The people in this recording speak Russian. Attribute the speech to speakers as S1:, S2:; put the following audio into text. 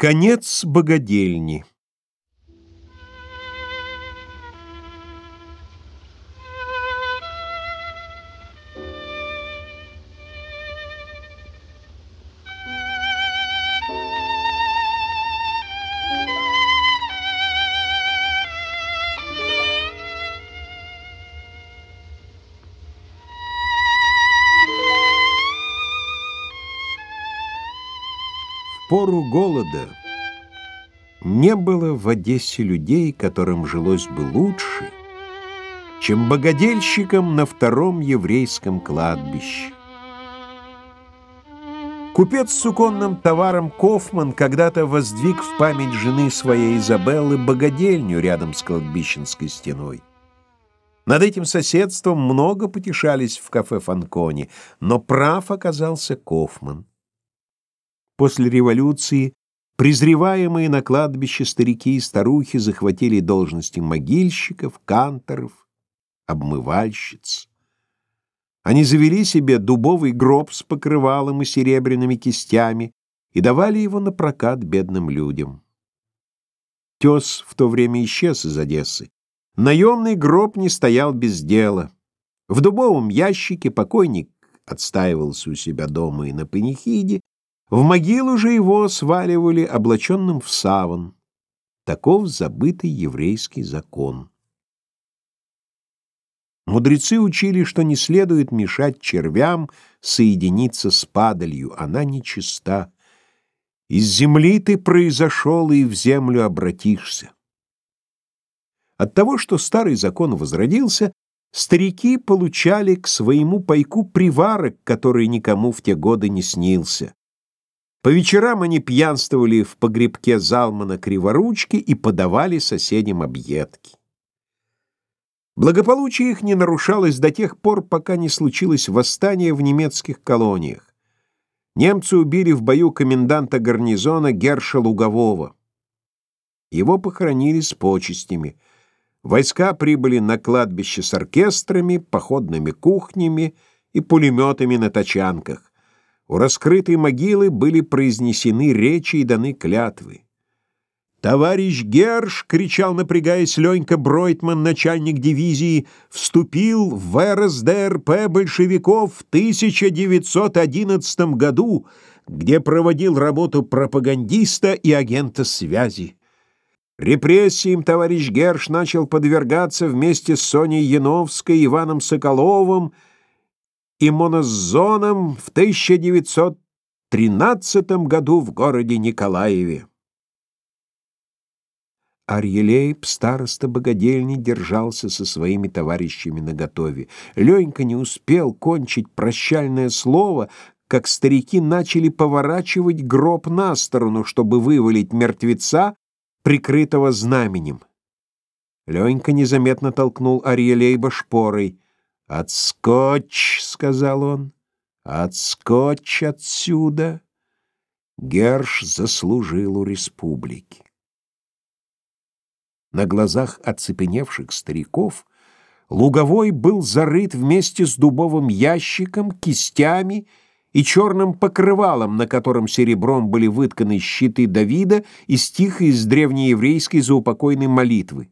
S1: Конец богадельни пору голода не было в Одессе людей, которым жилось бы лучше, чем богадельщикам на втором еврейском кладбище. Купец с суконным товаром Кофман когда-то воздвиг в память жены своей Изабеллы богадельню рядом с кладбищенской стеной. Над этим соседством много потешались в кафе Фанкони, но прав оказался Кофман. После революции презреваемые на кладбище старики и старухи захватили должности могильщиков, канторов, обмывальщиц. Они завели себе дубовый гроб с покрывалом и серебряными кистями и давали его на прокат бедным людям. Тес в то время исчез из Одессы. Наемный гроб не стоял без дела. В дубовом ящике покойник отстаивался у себя дома и на панихиде, в могилу же его сваливали облаченным в саван. Таков забытый еврейский закон. Мудрецы учили, что не следует мешать червям соединиться с падалью, она нечиста. Из земли ты произошел и в землю обратишься. От того, что старый закон возродился, старики получали к своему пайку приварок, который никому в те годы не снился. По вечерам они пьянствовали в погребке Залмана Криворучки и подавали соседям объедки. Благополучие их не нарушалось до тех пор, пока не случилось восстание в немецких колониях. Немцы убили в бою коменданта гарнизона Герша Лугового. Его похоронили с почестями. Войска прибыли на кладбище с оркестрами, походными кухнями и пулеметами на тачанках. У раскрытой могилы были произнесены речи и даны клятвы. «Товарищ Герш!» — кричал, напрягаясь Ленька Бройтман, начальник дивизии, «вступил в РСДРП большевиков в 1911 году, где проводил работу пропагандиста и агента связи. Репрессиям товарищ Герш начал подвергаться вместе с Соней Яновской, Иваном Соколовым — и монозоном в 1913 году в городе Николаеве. Арьелейб, староста богадельни, держался со своими товарищами наготове. Ленька не успел кончить прощальное слово, как старики начали поворачивать гроб на сторону, чтобы вывалить мертвеца, прикрытого знаменем. Ленька незаметно толкнул Арьелейба шпорой — «Отскочь!» — сказал он. «Отскочь отсюда!» Герш заслужил у республики. На глазах оцепеневших стариков Луговой был зарыт вместе с дубовым ящиком, кистями и черным покрывалом, на котором серебром были вытканы щиты Давида и стихи из древнееврейской заупокойной молитвы.